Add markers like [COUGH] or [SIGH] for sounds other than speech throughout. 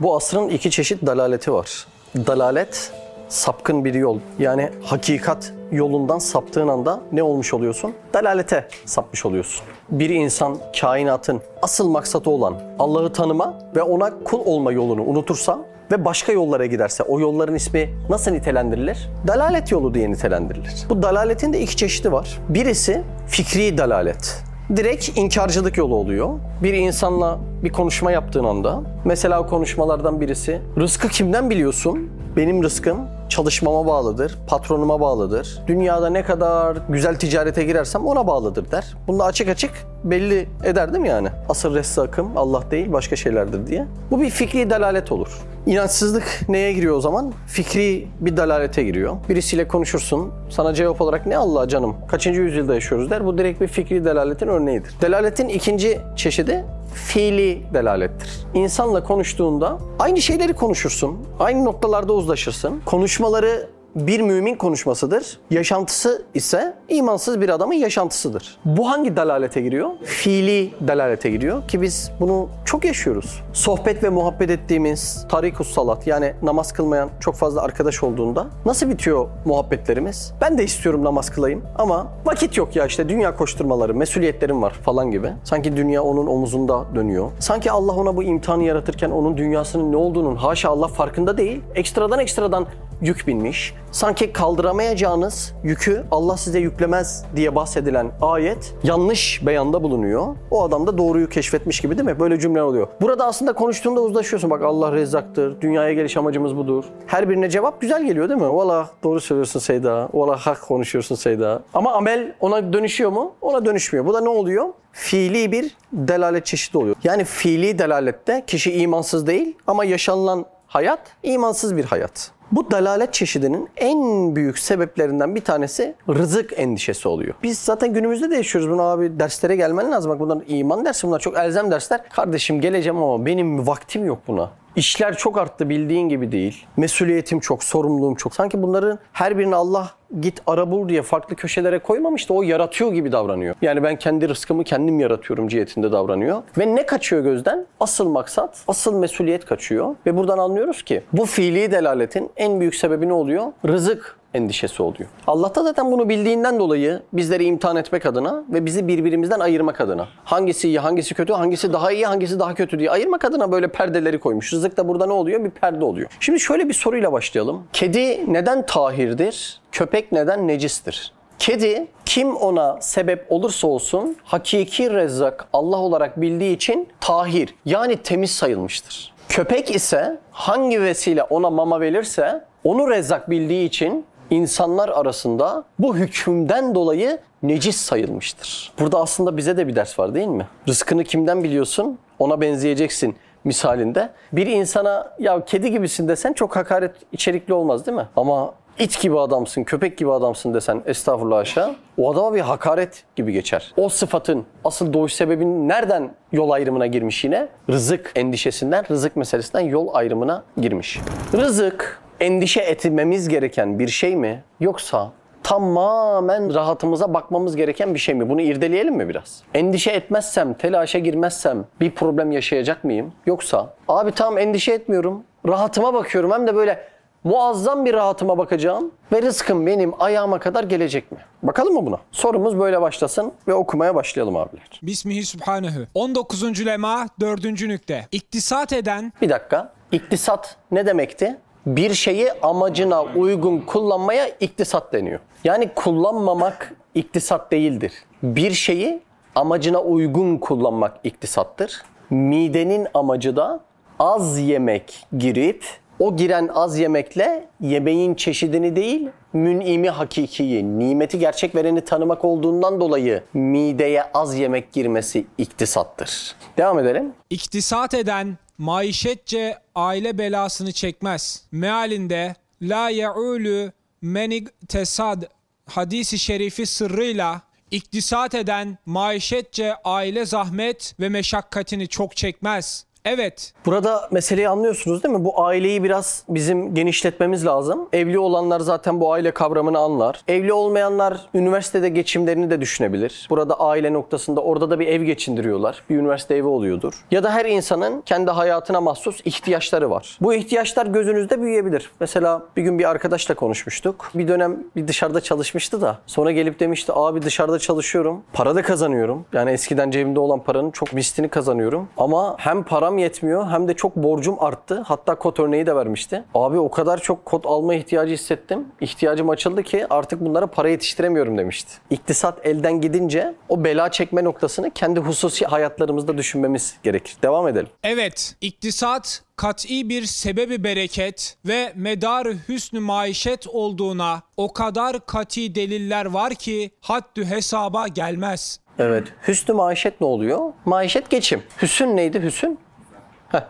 Bu asrın iki çeşit dalaleti var. Dalalet sapkın bir yol. Yani hakikat yolundan saptığın anda ne olmuş oluyorsun? Dalalete sapmış oluyorsun. Bir insan kainatın asıl maksatı olan Allah'ı tanıma ve ona kul olma yolunu unutursa ve başka yollara giderse o yolların ismi nasıl nitelendirilir? Dalalet yolu diye nitelendirilir. Bu dalaletin de iki çeşidi var. Birisi fikri dalalet. Direkt inkarcılık yolu oluyor. Bir insanla bir konuşma yaptığın anda mesela o konuşmalardan birisi rızkı kimden biliyorsun? Benim rızkım çalışmama bağlıdır, patronuma bağlıdır. Dünyada ne kadar güzel ticarete girersem ona bağlıdır der. Bunu da açık açık belli eder değil mi yani? Asıl ressakım Allah değil başka şeylerdir diye. Bu bir fikri dalalet olur. İnançsızlık neye giriyor o zaman? Fikri bir dalalete giriyor. Birisiyle konuşursun. Sana cevap olarak ne Allah canım? Kaçıncı yüzyılda yaşıyoruz der. Bu direkt bir fikri delaletin örneğidir. Delaletin ikinci çeşidi fiili delalettir. İnsanla konuştuğunda aynı şeyleri konuşursun. Aynı noktalarda uzlaşırsın. Konuşmaları bir mümin konuşmasıdır. Yaşantısı ise imansız bir adamın yaşantısıdır. Bu hangi dalalete giriyor? Fiili dalalete giriyor ki biz bunu çok yaşıyoruz. Sohbet ve muhabbet ettiğimiz tarikus salat yani namaz kılmayan çok fazla arkadaş olduğunda nasıl bitiyor muhabbetlerimiz? Ben de istiyorum namaz kılayım ama vakit yok ya işte dünya koşturmaları, mesuliyetlerim var falan gibi. Sanki dünya onun omuzunda dönüyor. Sanki Allah ona bu imtihanı yaratırken onun dünyasının ne olduğunun haşa Allah farkında değil. Ekstradan ekstradan yük binmiş. Sanki kaldıramayacağınız yükü Allah size yüklemez diye bahsedilen ayet yanlış beyanda bulunuyor. O adam da doğruyu keşfetmiş gibi değil mi? Böyle cümle oluyor. Burada aslında konuştuğunda uzlaşıyorsun. Bak Allah rezzaktır. Dünyaya geliş amacımız budur. Her birine cevap güzel geliyor değil mi? Valla doğru söylüyorsun Seyda. Valla hak konuşuyorsun Seyda. Ama amel ona dönüşüyor mu? Ona dönüşmüyor. Bu da ne oluyor? Fiili bir delalet çeşidi oluyor. Yani fiili delalette kişi imansız değil ama yaşanılan hayat imansız bir hayat. Bu dalalet çeşidinin en büyük sebeplerinden bir tanesi rızık endişesi oluyor. Biz zaten günümüzde de yaşıyoruz bunu abi derslere gelmen lazım. Bak bunlar iman dersi bunlar çok elzem dersler. Kardeşim geleceğim ama benim vaktim yok buna. İşler çok arttı bildiğin gibi değil. Mesuliyetim çok, sorumluluğum çok. Sanki bunların her birini Allah git ara bul diye farklı köşelere koymamış da o yaratıyor gibi davranıyor. Yani ben kendi rızkımı kendim yaratıyorum cihetinde davranıyor. Ve ne kaçıyor gözden? Asıl maksat, asıl mesuliyet kaçıyor. Ve buradan anlıyoruz ki bu fiili delaletin en büyük sebebi ne oluyor? Rızık endişesi oluyor. Allah da zaten bunu bildiğinden dolayı bizleri imtihan etmek adına ve bizi birbirimizden ayırmak adına. Hangisi iyi, hangisi kötü, hangisi daha iyi, hangisi daha kötü diye ayırmak adına böyle perdeleri koymuş. Rızık da burada ne oluyor? Bir perde oluyor. Şimdi şöyle bir soruyla başlayalım. Kedi neden tahirdir? Köpek neden necistir? Kedi kim ona sebep olursa olsun hakiki rezzak Allah olarak bildiği için tahir yani temiz sayılmıştır. Köpek ise hangi vesile ona mama verirse onu rezzak bildiği için insanlar arasında bu hükümden dolayı necis sayılmıştır. Burada aslında bize de bir ders var değil mi? Rızkını kimden biliyorsun? Ona benzeyeceksin misalinde. Bir insana ya kedi gibisin desen çok hakaret içerikli olmaz değil mi? Ama it gibi adamsın, köpek gibi adamsın desen estağfurullah aşağı. O adama bir hakaret gibi geçer. O sıfatın asıl doğuş sebebinin nereden yol ayrımına girmiş yine? Rızık endişesinden, rızık meselesinden yol ayrımına girmiş. Rızık endişe etmemiz gereken bir şey mi? Yoksa tamamen rahatımıza bakmamız gereken bir şey mi? Bunu irdeleyelim mi biraz? Endişe etmezsem, telaşa girmezsem bir problem yaşayacak mıyım? Yoksa abi tamam endişe etmiyorum. Rahatıma bakıyorum hem de böyle muazzam bir rahatıma bakacağım ve rızkım benim ayağıma kadar gelecek mi? Bakalım mı buna? Sorumuz böyle başlasın ve okumaya başlayalım abiler. Bismihi Sübhanehu. 19. lema 4. nükte. İktisat eden Bir dakika. İktisat ne demekti? Bir şeyi amacına uygun kullanmaya iktisat deniyor. Yani kullanmamak iktisat değildir. Bir şeyi amacına uygun kullanmak iktisattır. Midenin amacı da az yemek girip o giren az yemekle yemeğin çeşidini değil, mün'imi hakikiyi, nimeti gerçek vereni tanımak olduğundan dolayı mideye az yemek girmesi iktisattır. Devam edelim. iktisat eden maişetçe aile belasını çekmez. Mealinde la ye'ulü menig tesad hadisi şerifi sırrıyla iktisat eden maişetçe aile zahmet ve meşakkatini çok çekmez. Evet, Burada meseleyi anlıyorsunuz değil mi? Bu aileyi biraz bizim genişletmemiz lazım. Evli olanlar zaten bu aile kavramını anlar. Evli olmayanlar üniversitede geçimlerini de düşünebilir. Burada aile noktasında orada da bir ev geçindiriyorlar. Bir üniversite evi oluyordur. Ya da her insanın kendi hayatına mahsus ihtiyaçları var. Bu ihtiyaçlar gözünüzde büyüyebilir. Mesela bir gün bir arkadaşla konuşmuştuk. Bir dönem bir dışarıda çalışmıştı da sonra gelip demişti abi dışarıda çalışıyorum. Para da kazanıyorum. Yani eskiden cebimde olan paranın çok mislini kazanıyorum. Ama hem param yetmiyor hem de çok borcum arttı. Hatta kot örneği de vermişti. Abi o kadar çok kot alma ihtiyacı hissettim. İhtiyacım açıldı ki artık bunlara para yetiştiremiyorum demişti. İktisat elden gidince o bela çekme noktasını kendi hususi hayatlarımızda düşünmemiz gerekir. Devam edelim. evet. İktisat kat'i bir sebebi bereket ve medarı hüsnü maişet olduğuna o kadar kat'i deliller var ki haddü hesaba gelmez. Evet. Hüsnü maişet ne oluyor? Maişet geçim. Hüsün neydi? Hüsün?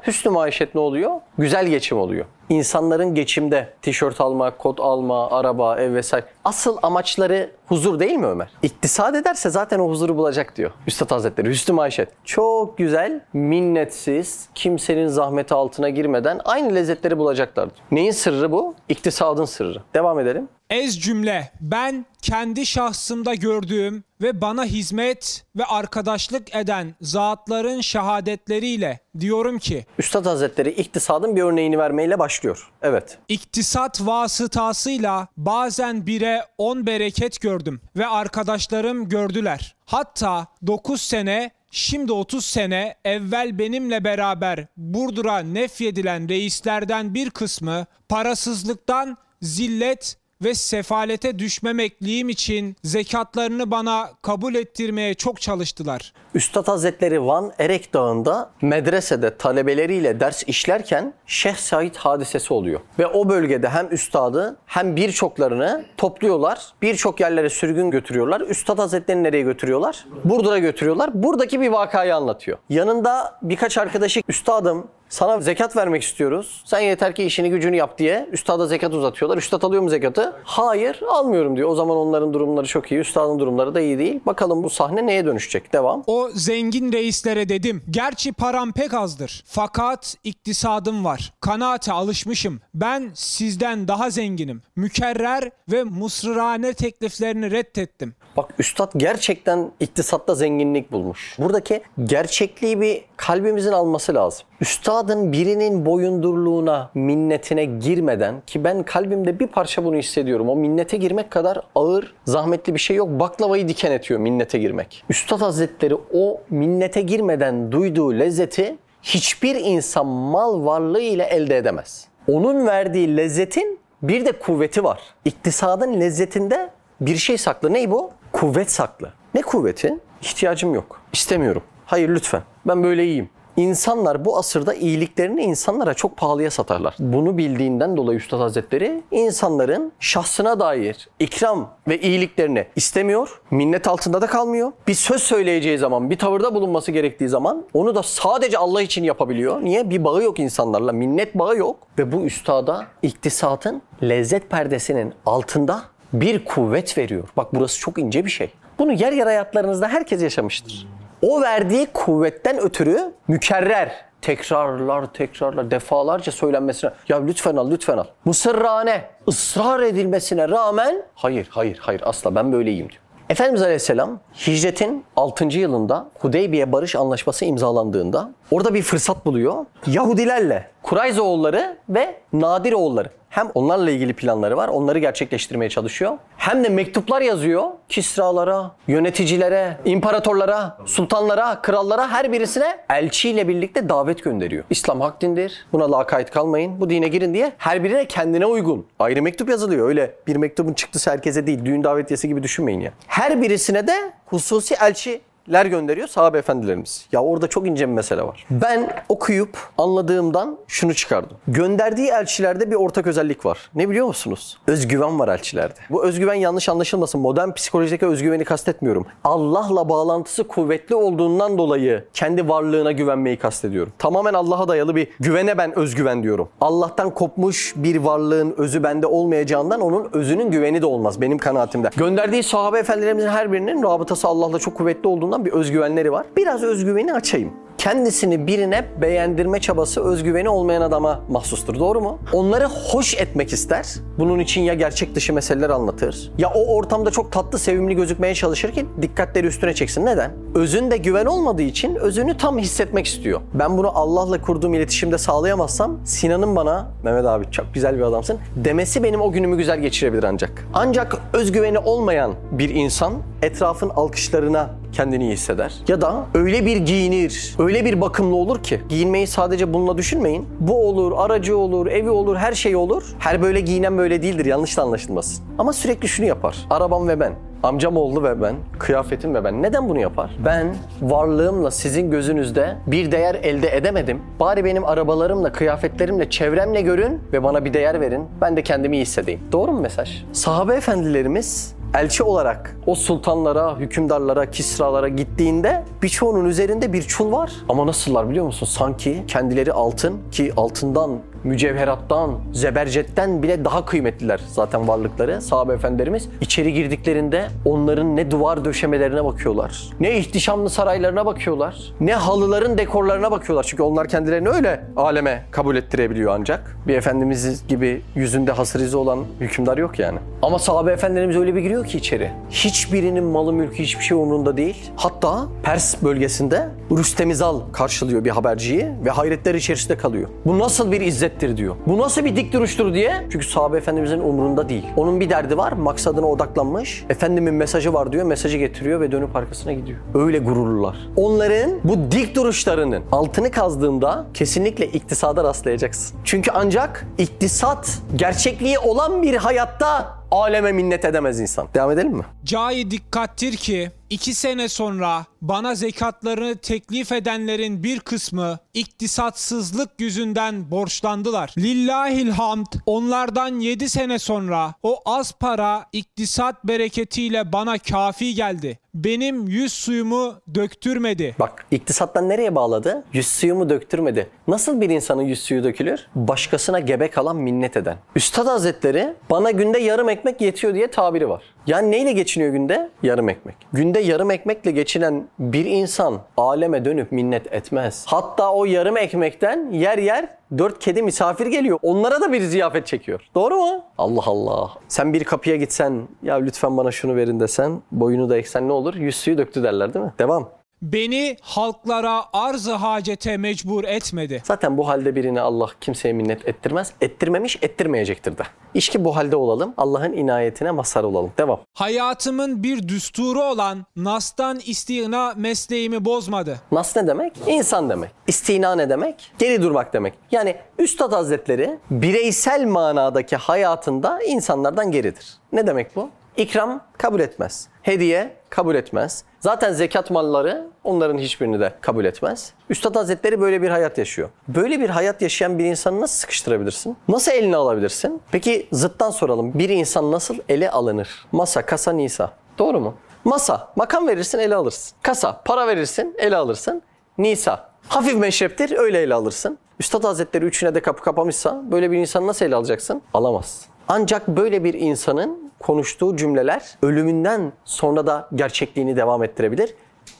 Hüsnü maişet ne oluyor? Güzel geçim oluyor. İnsanların geçimde tişört alma, kot alma, araba, ev vesaire. Asıl amaçları huzur değil mi Ömer? İktisat ederse zaten o huzuru bulacak diyor. Üstad Hazretleri, hüsnü maişet. Çok güzel, minnetsiz, kimsenin zahmeti altına girmeden aynı lezzetleri bulacaklar. Neyin sırrı bu? İktisadın sırrı. Devam edelim. Ez cümle ben kendi şahsımda gördüğüm ve bana hizmet ve arkadaşlık eden zatların şehadetleriyle diyorum ki Üstad Hazretleri iktisadın bir örneğini vermeyle başlıyor. Evet. İktisat vasıtasıyla bazen bire 10 bereket gördüm ve arkadaşlarım gördüler. Hatta 9 sene Şimdi 30 sene evvel benimle beraber Burdur'a nefyedilen reislerden bir kısmı parasızlıktan zillet ve sefalete düşmemekliğim için zekatlarını bana kabul ettirmeye çok çalıştılar. Üstad Hazretleri Van Erek Dağı'nda medresede talebeleriyle ders işlerken Şeyh Said hadisesi oluyor. Ve o bölgede hem üstadı hem birçoklarını topluyorlar. Birçok yerlere sürgün götürüyorlar. Üstad Hazretlerini nereye götürüyorlar? Burdur'a götürüyorlar. Buradaki bir vakayı anlatıyor. Yanında birkaç arkadaşı üstadım sana zekat vermek istiyoruz. Sen yeter ki işini gücünü yap diye üstada zekat uzatıyorlar. Üstad alıyor mu zekatı? Hayır almıyorum diyor. O zaman onların durumları çok iyi. Üstadın durumları da iyi değil. Bakalım bu sahne neye dönüşecek? Devam. O zengin reislere dedim. Gerçi param pek azdır. Fakat iktisadım var. Kanaate alışmışım. Ben sizden daha zenginim. Mükerrer ve musrırane tekliflerini reddettim. Bak üstad gerçekten iktisatta zenginlik bulmuş. Buradaki gerçekliği bir kalbimizin alması lazım. Üstadın birinin boyundurluğuna, minnetine girmeden ki ben kalbimde bir parça bunu hissediyorum. O minnete girmek kadar ağır, zahmetli bir şey yok. Baklavayı diken etiyor minnete girmek. Üstad Hazretleri o minnete girmeden duyduğu lezzeti hiçbir insan mal varlığı ile elde edemez. Onun verdiği lezzetin bir de kuvveti var. İktisadın lezzetinde bir şey saklı. Ney bu? Kuvvet saklı. Ne kuvveti? İhtiyacım yok. İstemiyorum. Hayır lütfen. Ben böyle iyiyim. İnsanlar bu asırda iyiliklerini insanlara çok pahalıya satarlar. Bunu bildiğinden dolayı Üstad Hazretleri insanların şahsına dair ikram ve iyiliklerini istemiyor. Minnet altında da kalmıyor. Bir söz söyleyeceği zaman, bir tavırda bulunması gerektiği zaman onu da sadece Allah için yapabiliyor. Niye? Bir bağı yok insanlarla. Minnet bağı yok. Ve bu üstada iktisatın lezzet perdesinin altında bir kuvvet veriyor. Bak burası çok ince bir şey. Bunu yer yer hayatlarınızda herkes yaşamıştır. O verdiği kuvvetten ötürü mükerrer, tekrarlar tekrarlar defalarca söylenmesine ya lütfen al lütfen al. Mısırrane ısrar edilmesine rağmen hayır hayır hayır asla ben böyleyim diyor. Efendimiz Aleyhisselam hicretin 6. yılında Hudeybiye Barış Anlaşması imzalandığında orada bir fırsat buluyor. Yahudilerle Kurayz oğulları ve Nadir oğulları hem onlarla ilgili planları var. Onları gerçekleştirmeye çalışıyor. Hem de mektuplar yazıyor. Kisralara, yöneticilere, imparatorlara, sultanlara, krallara her birisine elçiyle birlikte davet gönderiyor. İslam hak dindir. Buna lakayt kalmayın. Bu dine girin diye her birine kendine uygun. Ayrı mektup yazılıyor. Öyle bir mektubun çıktısı herkese değil. Düğün davetiyesi gibi düşünmeyin ya. Her birisine de hususi elçi ler gönderiyor sahabe efendilerimiz. Ya orada çok ince bir mesele var. Ben okuyup anladığımdan şunu çıkardım. Gönderdiği elçilerde bir ortak özellik var. Ne biliyor musunuz? Özgüven var elçilerde. Bu özgüven yanlış anlaşılmasın. Modern psikolojideki özgüveni kastetmiyorum. Allah'la bağlantısı kuvvetli olduğundan dolayı kendi varlığına güvenmeyi kastediyorum. Tamamen Allah'a dayalı bir güvene ben özgüven diyorum. Allah'tan kopmuş bir varlığın özü bende olmayacağından onun özünün güveni de olmaz benim kanaatimde. Gönderdiği sahabe efendilerimizin her birinin rabıtası Allah'la çok kuvvetli olduğundan olduğundan bir özgüvenleri var. Biraz özgüveni açayım. Kendisini birine beğendirme çabası özgüveni olmayan adama mahsustur. Doğru mu? Onları hoş etmek ister. Bunun için ya gerçek dışı meseleler anlatır. Ya o ortamda çok tatlı, sevimli gözükmeye çalışır ki dikkatleri üstüne çeksin. Neden? Özünde güven olmadığı için özünü tam hissetmek istiyor. Ben bunu Allah'la kurduğum iletişimde sağlayamazsam Sinan'ın bana Mehmet abi çok güzel bir adamsın demesi benim o günümü güzel geçirebilir ancak. Ancak özgüveni olmayan bir insan etrafın alkışlarına kendini iyi hisseder. Ya da öyle bir giyinir, öyle bir bakımlı olur ki giyinmeyi sadece bununla düşünmeyin. Bu olur, aracı olur, evi olur, her şey olur. Her böyle giyinen böyle değildir yanlış da anlaşılmasın. Ama sürekli şunu yapar. Arabam ve ben. Amcam oğlu ve ben, kıyafetim ve ben. Neden bunu yapar? Ben varlığımla sizin gözünüzde bir değer elde edemedim. Bari benim arabalarımla, kıyafetlerimle, çevremle görün ve bana bir değer verin. Ben de kendimi iyi hissedeyim. Doğru mu mesaj? Sahabe efendilerimiz elçi olarak o sultanlara, hükümdarlara, kisralara gittiğinde birçoğunun üzerinde bir çul var. Ama nasıllar biliyor musun? Sanki kendileri altın ki altından, mücevherattan, zebercetten bile daha kıymetliler zaten varlıkları sahabe efendilerimiz. İçeri girdiklerinde onların ne duvar döşemelerine bakıyorlar, ne ihtişamlı saraylarına bakıyorlar, ne halıların dekorlarına bakıyorlar. Çünkü onlar kendilerini öyle aleme kabul ettirebiliyor ancak. Bir efendimiz gibi yüzünde hasır olan hükümdar yok yani. Ama sahabe efendilerimiz öyle bir giriyor ki içeri. Hiçbirinin malı mülkü hiçbir şey umurunda değil. Hatta Pers bölgesinde Rüstemizal karşılıyor bir haberciyi ve hayretler içerisinde kalıyor. Bu nasıl bir izzettir diyor. Bu nasıl bir dik duruştur diye. Çünkü sahabe efendimizin umurunda değil. Onun bir derdi var, maksadına odaklanmış. Efendimin mesajı var diyor, mesajı getiriyor ve dönüp arkasına gidiyor. Öyle gururlular. Onların bu dik duruşlarının altını kazdığında kesinlikle iktisada rastlayacaksın. Çünkü ancak iktisat gerçekliği olan bir hayatta aleme minnet edemez insan. Devam edelim mi? Cai dikkattir ki iki sene sonra bana zekatlarını teklif edenlerin bir kısmı iktisatsızlık yüzünden borçlandılar. Lillahil hamd onlardan yedi sene sonra o az para iktisat bereketiyle bana kafi geldi. Benim yüz suyumu döktürmedi. Bak iktisattan nereye bağladı? Yüz suyumu döktürmedi. Nasıl bir insanın yüz suyu dökülür? Başkasına gebe kalan minnet eden. Üstad Hazretleri bana günde yarım ekmek yetiyor diye tabiri var. Yani neyle geçiniyor günde? Yarım ekmek. Günde yarım ekmekle geçinen bir insan aleme dönüp minnet etmez. Hatta o yarım ekmekten yer yer dört kedi misafir geliyor. Onlara da bir ziyafet çekiyor. Doğru mu? Allah Allah. Sen bir kapıya gitsen ya lütfen bana şunu verin desen boyunu da eksen ne olur? Yüz suyu döktü derler değil mi? Devam. Beni halklara arz-ı hacete mecbur etmedi. Zaten bu halde birini Allah kimseye minnet ettirmez. Ettirmemiş, ettirmeyecektir de. İş ki bu halde olalım. Allah'ın inayetine mazhar olalım. Devam. Hayatımın bir düsturu olan Nas'tan istigna mesleğimi bozmadı. Nas ne demek? İnsan demek. İstina ne demek? Geri durmak demek. Yani Üstad Hazretleri bireysel manadaki hayatında insanlardan geridir. Ne demek bu? İkram kabul etmez. Hediye kabul etmez. Zaten zekat malları onların hiçbirini de kabul etmez. Üstad Hazretleri böyle bir hayat yaşıyor. Böyle bir hayat yaşayan bir insanı nasıl sıkıştırabilirsin? Nasıl eline alabilirsin? Peki zıttan soralım. Bir insan nasıl ele alınır? Masa, kasa, nisa. Doğru mu? Masa, makam verirsin ele alırsın. Kasa, para verirsin ele alırsın. Nisa, hafif meşreptir öyle ele alırsın. Üstad Hazretleri üçüne de kapı kapamışsa böyle bir insanı nasıl ele alacaksın? Alamazsın. Ancak böyle bir insanın konuştuğu cümleler ölümünden sonra da gerçekliğini devam ettirebilir.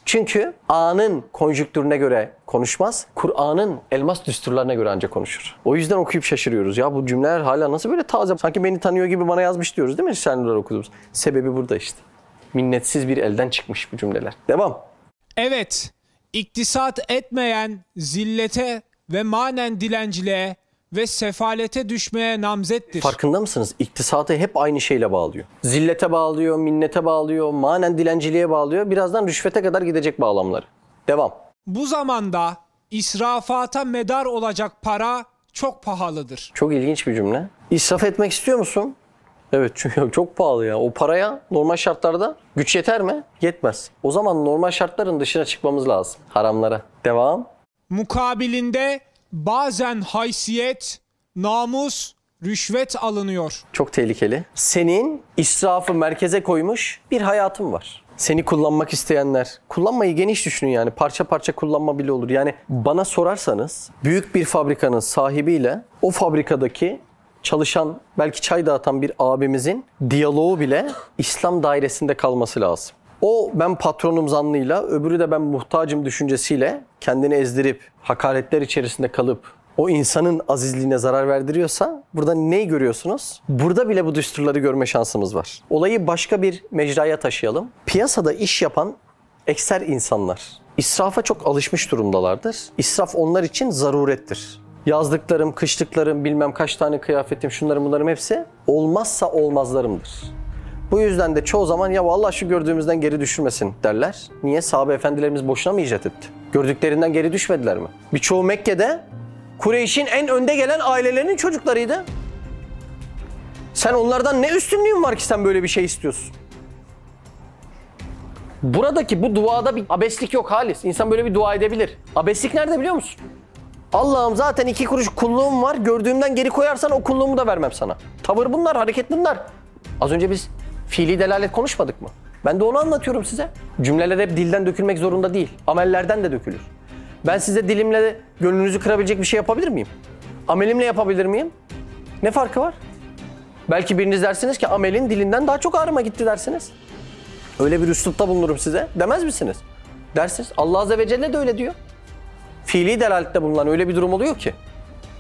Çünkü anın konjüktürüne göre konuşmaz. Kur'an'ın elmas düsturlarına göre ancak konuşur. O yüzden okuyup şaşırıyoruz. Ya bu cümleler hala nasıl böyle taze? Sanki beni tanıyor gibi bana yazmış diyoruz değil mi Risale'ler okuduğumuz? Sebebi burada işte. Minnetsiz bir elden çıkmış bu cümleler. Devam. Evet, iktisat etmeyen zillete ve manen dilenciliğe ve sefalete düşmeye namzettir. Farkında mısınız? İktisatı hep aynı şeyle bağlıyor. Zillete bağlıyor, minnete bağlıyor, manen dilenciliğe bağlıyor. Birazdan rüşvete kadar gidecek bağlamları. Devam. Bu zamanda israfata medar olacak para çok pahalıdır. Çok ilginç bir cümle. İsraf etmek istiyor musun? Evet çünkü [LAUGHS] çok pahalı ya. O paraya normal şartlarda güç yeter mi? Yetmez. O zaman normal şartların dışına çıkmamız lazım. Haramlara. Devam. Mukabilinde bazen haysiyet, namus, rüşvet alınıyor. Çok tehlikeli. Senin israfı merkeze koymuş bir hayatın var. Seni kullanmak isteyenler, kullanmayı geniş düşünün yani parça parça kullanma bile olur. Yani bana sorarsanız büyük bir fabrikanın sahibiyle o fabrikadaki çalışan belki çay dağıtan bir abimizin diyaloğu bile İslam dairesinde kalması lazım. O ben patronum zannıyla, öbürü de ben muhtacım düşüncesiyle kendini ezdirip, hakaretler içerisinde kalıp o insanın azizliğine zarar verdiriyorsa burada neyi görüyorsunuz? Burada bile bu düsturları görme şansımız var. Olayı başka bir mecraya taşıyalım. Piyasada iş yapan ekser insanlar israfa çok alışmış durumdalardır. İsraf onlar için zarurettir. Yazdıklarım, kışlıklarım, bilmem kaç tane kıyafetim, şunlarım bunlarım hepsi olmazsa olmazlarımdır. Bu yüzden de çoğu zaman ya vallahi şu gördüğümüzden geri düşürmesin derler. Niye? Sahabe efendilerimiz boşuna mı icat etti? Gördüklerinden geri düşmediler mi? Birçoğu Mekke'de Kureyş'in en önde gelen ailelerinin çocuklarıydı. Sen onlardan ne üstünlüğün var ki sen böyle bir şey istiyorsun? Buradaki bu duada bir abeslik yok halis. İnsan böyle bir dua edebilir. Abeslik nerede biliyor musun? Allah'ım zaten iki kuruş kulluğum var. Gördüğümden geri koyarsan o kulluğumu da vermem sana. Tavır bunlar, hareket bunlar. Az önce biz fiili delalet konuşmadık mı? Ben de onu anlatıyorum size. Cümleler hep dilden dökülmek zorunda değil. Amellerden de dökülür. Ben size dilimle gönlünüzü kırabilecek bir şey yapabilir miyim? Amelimle yapabilir miyim? Ne farkı var? Belki biriniz dersiniz ki amelin dilinden daha çok ağrıma gitti dersiniz. Öyle bir üslupta bulunurum size. Demez misiniz? Dersiniz. Allah Azze ve Celle de öyle diyor. Fiili delalette bulunan öyle bir durum oluyor ki.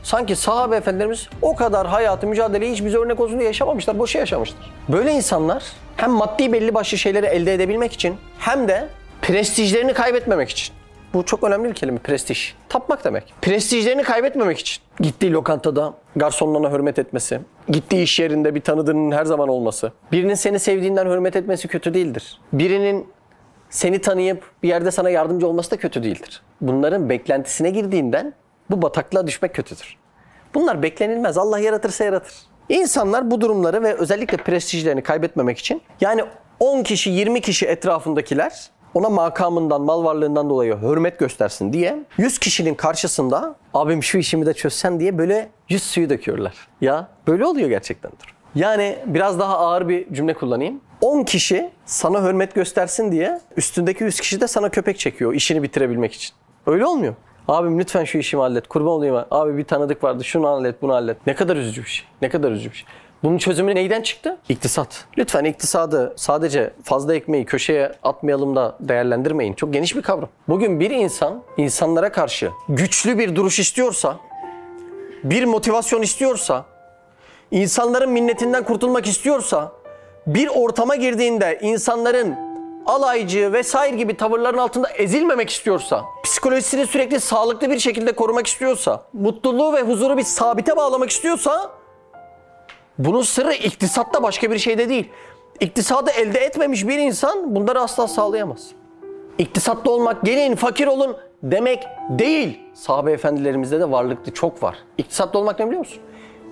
Sanki sahabe efendilerimiz o kadar hayatı, mücadeleyi hiç bize örnek olsun diye yaşamamışlar, boşa yaşamışlar. Böyle insanlar hem maddi belli başlı şeyleri elde edebilmek için hem de prestijlerini kaybetmemek için. Bu çok önemli bir kelime, prestij. Tapmak demek. Prestijlerini kaybetmemek için. Gittiği lokantada garsonlarına hürmet etmesi, gittiği iş yerinde bir tanıdığının her zaman olması, birinin seni sevdiğinden hürmet etmesi kötü değildir. Birinin seni tanıyıp bir yerde sana yardımcı olması da kötü değildir. Bunların beklentisine girdiğinden bu bataklığa düşmek kötüdür. Bunlar beklenilmez. Allah yaratırsa yaratır. İnsanlar bu durumları ve özellikle prestijlerini kaybetmemek için yani 10 kişi 20 kişi etrafındakiler ona makamından, mal varlığından dolayı hürmet göstersin diye 100 kişinin karşısında abim şu işimi de çözsen diye böyle yüz suyu döküyorlar. Ya böyle oluyor gerçektendir. Yani biraz daha ağır bir cümle kullanayım. 10 kişi sana hürmet göstersin diye üstündeki 100 kişi de sana köpek çekiyor işini bitirebilmek için. Öyle olmuyor. Abim lütfen şu işimi hallet. Kurban olayım. Abi bir tanıdık vardı. Şunu hallet, bunu hallet. Ne kadar üzücü bir şey. Ne kadar üzücü bir şey. Bunun çözümü neyden çıktı? İktisat. Lütfen iktisadı sadece fazla ekmeği köşeye atmayalım da değerlendirmeyin. Çok geniş bir kavram. Bugün bir insan insanlara karşı güçlü bir duruş istiyorsa, bir motivasyon istiyorsa, insanların minnetinden kurtulmak istiyorsa, bir ortama girdiğinde insanların alaycı vesaire gibi tavırların altında ezilmemek istiyorsa, psikolojisini sürekli sağlıklı bir şekilde korumak istiyorsa, mutluluğu ve huzuru bir sabite bağlamak istiyorsa bunun sırrı iktisatta başka bir şeyde değil. İktisadı elde etmemiş bir insan bunları asla sağlayamaz. İktisatlı olmak, gelin fakir olun demek değil. Sahabe efendilerimizde de varlıklı çok var. İktisatlı olmak ne biliyor musun?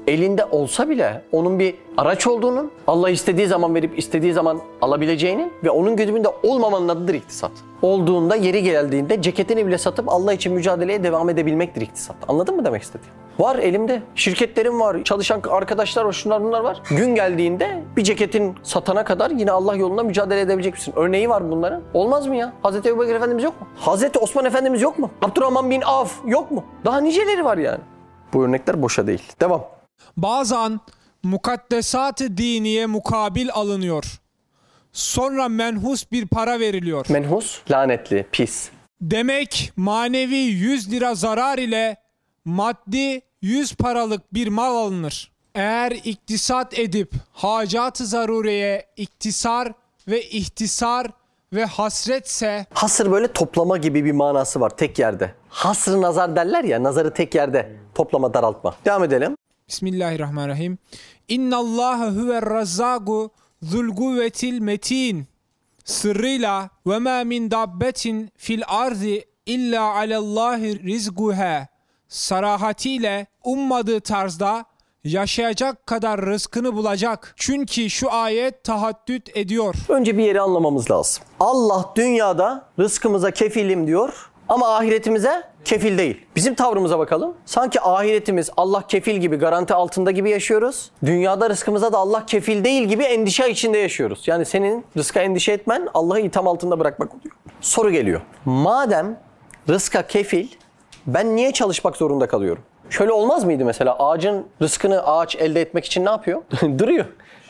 Elinde olsa bile onun bir araç olduğunun, Allah istediği zaman verip istediği zaman alabileceğinin ve onun güdümünde olmamanın adıdır iktisat. Olduğunda, yeri geldiğinde ceketini bile satıp Allah için mücadeleye devam edebilmektir iktisat. Anladın mı demek istediğim? Var elimde. Şirketlerim var, çalışan arkadaşlar var, şunlar bunlar var. Gün geldiğinde bir ceketin satana kadar yine Allah yolunda mücadele edebilecek misin? Örneği var bunların. Olmaz mı ya? Hazreti Ebubekir Efendimiz yok mu? Hazreti Osman Efendimiz yok mu? Abdurrahman bin Avf yok mu? Daha niceleri var yani. Bu örnekler boşa değil. Devam. Bazen mukaddesat-ı diniye mukabil alınıyor. Sonra menhus bir para veriliyor. Menhus, lanetli, pis. Demek manevi 100 lira zarar ile maddi 100 paralık bir mal alınır. Eğer iktisat edip hacat-ı zarureye iktisar ve ihtisar ve hasretse Hasır böyle toplama gibi bir manası var tek yerde. Hasr nazar derler ya, nazarı tek yerde toplama, daraltma. Devam edelim. Bismillahirrahmanirrahim. İnna Allah huver razzagu zul kuvvetil metin. Sırrıyla ve ma min dabbetin fil arzi illa alallahi rizguha. Sarahatiyle ummadığı tarzda yaşayacak kadar rızkını bulacak. Çünkü şu ayet tahaddüt ediyor. Önce bir yeri anlamamız lazım. Allah dünyada rızkımıza kefilim diyor ama ahiretimize kefil değil. Bizim tavrımıza bakalım. Sanki ahiretimiz Allah kefil gibi garanti altında gibi yaşıyoruz. Dünyada rızkımıza da Allah kefil değil gibi endişe içinde yaşıyoruz. Yani senin rızka endişe etmen Allah'ı itham altında bırakmak oluyor. Soru geliyor. Madem rızka kefil ben niye çalışmak zorunda kalıyorum? Şöyle olmaz mıydı mesela ağacın rızkını ağaç elde etmek için ne yapıyor? [LAUGHS] Duruyor.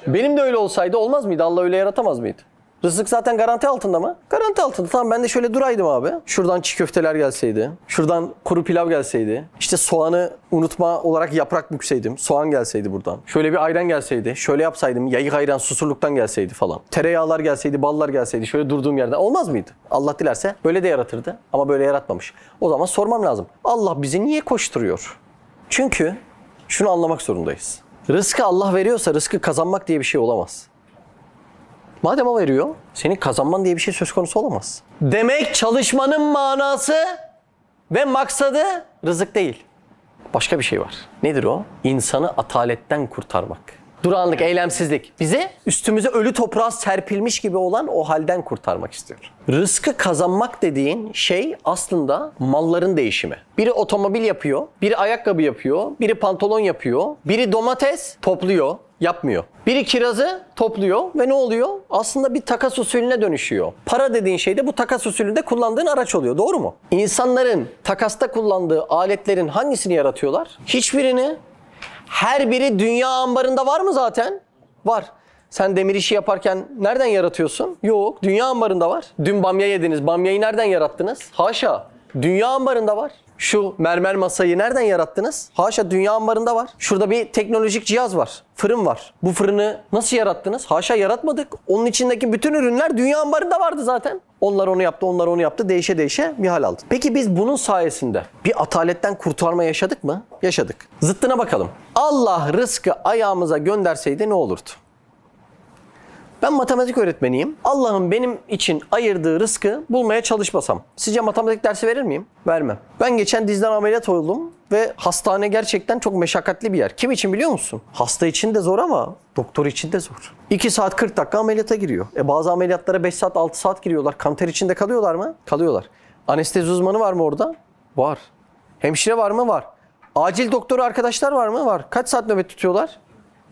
Benim de öyle olsaydı olmaz mıydı? Allah öyle yaratamaz mıydı? Rızık zaten garanti altında mı? Garanti altında. Tamam ben de şöyle duraydım abi. Şuradan çiğ köfteler gelseydi. Şuradan kuru pilav gelseydi. İşte soğanı unutma olarak yaprak bükseydim. Soğan gelseydi buradan. Şöyle bir ayran gelseydi. Şöyle yapsaydım. Yayık ayran susurluktan gelseydi falan. Tereyağlar gelseydi, ballar gelseydi. Şöyle durduğum yerden. Olmaz mıydı? Allah dilerse böyle de yaratırdı. Ama böyle yaratmamış. O zaman sormam lazım. Allah bizi niye koşturuyor? Çünkü şunu anlamak zorundayız. Rızkı Allah veriyorsa rızkı kazanmak diye bir şey olamaz. Madem o veriyor, senin kazanman diye bir şey söz konusu olamaz. Demek çalışmanın manası ve maksadı rızık değil. Başka bir şey var. Nedir o? İnsanı ataletten kurtarmak. Duranlık, eylemsizlik. Bizi üstümüze ölü toprağa serpilmiş gibi olan o halden kurtarmak istiyor. Rızkı kazanmak dediğin şey aslında malların değişimi. Biri otomobil yapıyor, biri ayakkabı yapıyor, biri pantolon yapıyor, biri domates topluyor, yapmıyor. Biri kirazı topluyor ve ne oluyor? Aslında bir takas usulüne dönüşüyor. Para dediğin şey de bu takas usulünde kullandığın araç oluyor. Doğru mu? İnsanların takasta kullandığı aletlerin hangisini yaratıyorlar? Hiçbirini. Her biri dünya ambarında var mı zaten? Var. Sen demir işi yaparken nereden yaratıyorsun? Yok. Dünya ambarında var. Dün bamya yediniz. Bamyayı nereden yarattınız? Haşa. Dünya ambarında var. Şu mermer masayı nereden yarattınız? Haşa dünya ambarında var. Şurada bir teknolojik cihaz var. Fırın var. Bu fırını nasıl yarattınız? Haşa yaratmadık. Onun içindeki bütün ürünler dünya ambarında vardı zaten. Onlar onu yaptı, onlar onu yaptı. Değişe değişe bir hal aldı. Peki biz bunun sayesinde bir ataletten kurtarma yaşadık mı? Yaşadık. Zıttına bakalım. Allah rızkı ayağımıza gönderseydi ne olurdu? Ben matematik öğretmeniyim. Allah'ın benim için ayırdığı rızkı bulmaya çalışmasam. Sizce matematik dersi verir miyim? Vermem. Ben geçen dizden ameliyat oldum ve hastane gerçekten çok meşakkatli bir yer. Kim için biliyor musun? Hasta için de zor ama doktor için de zor. 2 saat 40 dakika ameliyata giriyor. E bazı ameliyatlara 5 saat 6 saat giriyorlar. Kanter içinde kalıyorlar mı? Kalıyorlar. Anestezi uzmanı var mı orada? Var. Hemşire var mı? Var. Acil doktoru arkadaşlar var mı? Var. Kaç saat nöbet tutuyorlar?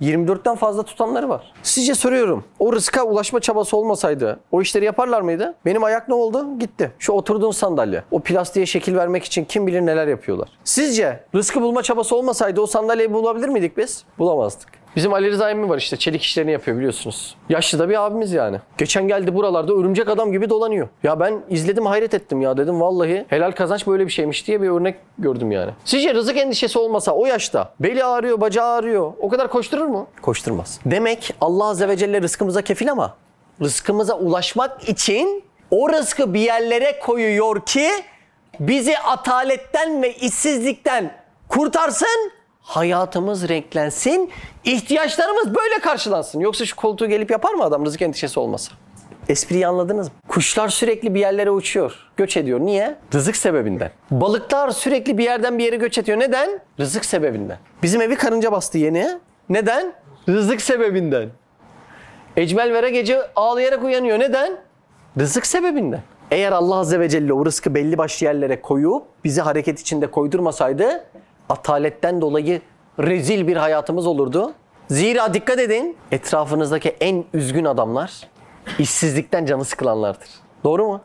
24'ten fazla tutanları var. Sizce soruyorum. O rızka ulaşma çabası olmasaydı o işleri yaparlar mıydı? Benim ayak ne oldu? Gitti. Şu oturduğun sandalye. O plastiğe şekil vermek için kim bilir neler yapıyorlar. Sizce rızkı bulma çabası olmasaydı o sandalyeyi bulabilir miydik biz? Bulamazdık. Bizim Ali Rıza emmi var işte çelik işlerini yapıyor biliyorsunuz. Yaşlı da bir abimiz yani. Geçen geldi buralarda örümcek adam gibi dolanıyor. Ya ben izledim hayret ettim ya dedim vallahi helal kazanç böyle bir şeymiş diye bir örnek gördüm yani. Sizce rızık endişesi olmasa o yaşta beli ağrıyor, bacağı ağrıyor o kadar koşturur mu? Koşturmaz. Demek Allah Azze ve Celle rızkımıza kefil ama rızkımıza ulaşmak için o rızkı bir yerlere koyuyor ki bizi ataletten ve işsizlikten kurtarsın, hayatımız renklensin, ihtiyaçlarımız böyle karşılansın. Yoksa şu koltuğu gelip yapar mı adam rızık endişesi olmasa? Espriyi anladınız mı? Kuşlar sürekli bir yerlere uçuyor, göç ediyor. Niye? Rızık sebebinden. Balıklar sürekli bir yerden bir yere göç ediyor. Neden? Rızık sebebinden. Bizim evi karınca bastı yeni. Neden? Rızık sebebinden. Ecmel Vera gece ağlayarak uyanıyor. Neden? Rızık sebebinden. Eğer Allah Azze ve Celle o rızkı belli başlı yerlere koyup bizi hareket içinde koydurmasaydı ataletten dolayı rezil bir hayatımız olurdu. Zira dikkat edin etrafınızdaki en üzgün adamlar işsizlikten canı sıkılanlardır. Doğru mu?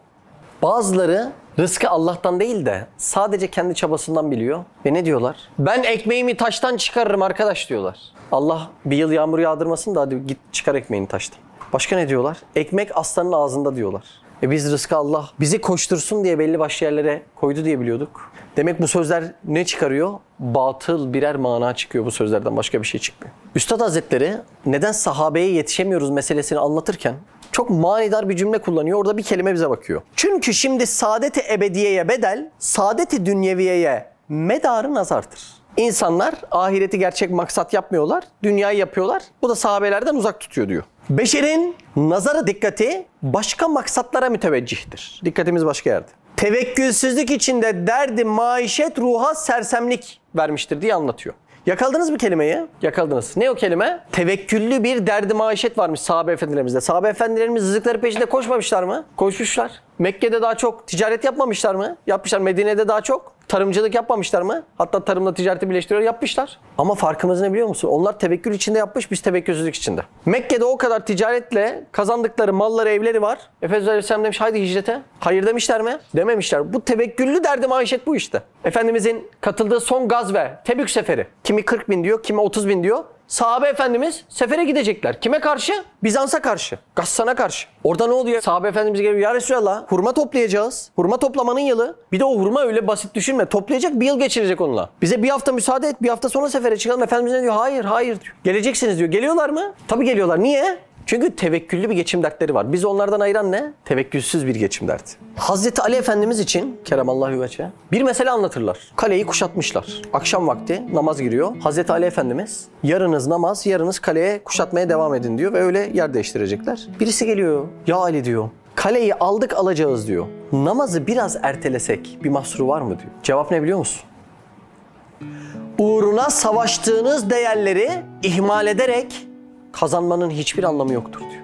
Bazıları rızkı Allah'tan değil de sadece kendi çabasından biliyor. Ve ne diyorlar? Ben ekmeğimi taştan çıkarırım arkadaş diyorlar. Allah bir yıl yağmur yağdırmasın da hadi git çıkar ekmeğini taştan. Başka ne diyorlar? Ekmek aslanın ağzında diyorlar. E biz rızkı Allah bizi koştursun diye belli başlı yerlere koydu diye biliyorduk. Demek bu sözler ne çıkarıyor? Batıl birer mana çıkıyor bu sözlerden başka bir şey çıkmıyor. Üstad Hazretleri neden sahabeye yetişemiyoruz meselesini anlatırken çok manidar bir cümle kullanıyor. Orada bir kelime bize bakıyor. Çünkü şimdi saadet-i ebediyeye bedel, saadet-i dünyeviyeye medarı nazardır. İnsanlar ahireti gerçek maksat yapmıyorlar, dünyayı yapıyorlar. Bu da sahabelerden uzak tutuyor diyor. Beşerin nazarı dikkati başka maksatlara müteveccihtir. Dikkatimiz başka yerde. Tevekkülsüzlük içinde derdi maişet ruha sersemlik vermiştir diye anlatıyor. Yakaladınız mı kelimeyi? Yakaladınız. Ne o kelime? Tevekküllü bir derdi maişet varmış sahabe efendilerimizde. Sahabe efendilerimiz rızıkları peşinde koşmamışlar mı? Koşmuşlar. Mekke'de daha çok ticaret yapmamışlar mı? Yapmışlar. Medine'de daha çok tarımcılık yapmamışlar mı? Hatta tarımla ticareti birleştiriyor yapmışlar. Ama farkımız ne biliyor musun? Onlar tevekkül içinde yapmış, biz tevekkülsüzlük içinde. Mekke'de o kadar ticaretle kazandıkları malları, evleri var. Efendimiz Aleyhisselam demiş haydi hicrete. Hayır demişler mi? Dememişler. Bu tevekküllü derdi maişet bu işte. Efendimizin katıldığı son gazve, Tebük seferi. Kimi 40 bin diyor, kimi 30 bin diyor. Sahabe efendimiz sefere gidecekler. Kime karşı? Bizans'a karşı. Gassan'a karşı. Orada ne oluyor? Sahabe efendimiz geliyor. Ya Resulallah hurma toplayacağız. Hurma toplamanın yılı. Bir de o hurma öyle basit düşünme. Toplayacak bir yıl geçirecek onunla. Bize bir hafta müsaade et. Bir hafta sonra sefere çıkalım. Efendimiz ne diyor? Hayır hayır diyor. Geleceksiniz diyor. Geliyorlar mı? Tabii geliyorlar. Niye? Çünkü tevekküllü bir geçim dertleri var. Bizi onlardan ayıran ne? Tevekkülsüz bir geçim derdi. Hazreti Ali Efendimiz için Keremallahu veçhe bir mesele anlatırlar. Kaleyi kuşatmışlar. Akşam vakti namaz giriyor. Hazreti Ali Efendimiz yarınız namaz, yarınız kaleye kuşatmaya devam edin diyor ve öyle yer değiştirecekler. Birisi geliyor. Ya Ali diyor. Kaleyi aldık alacağız diyor. Namazı biraz ertelesek bir mahsuru var mı diyor. Cevap ne biliyor musun? Uğruna savaştığınız değerleri ihmal ederek kazanmanın hiçbir anlamı yoktur diyor.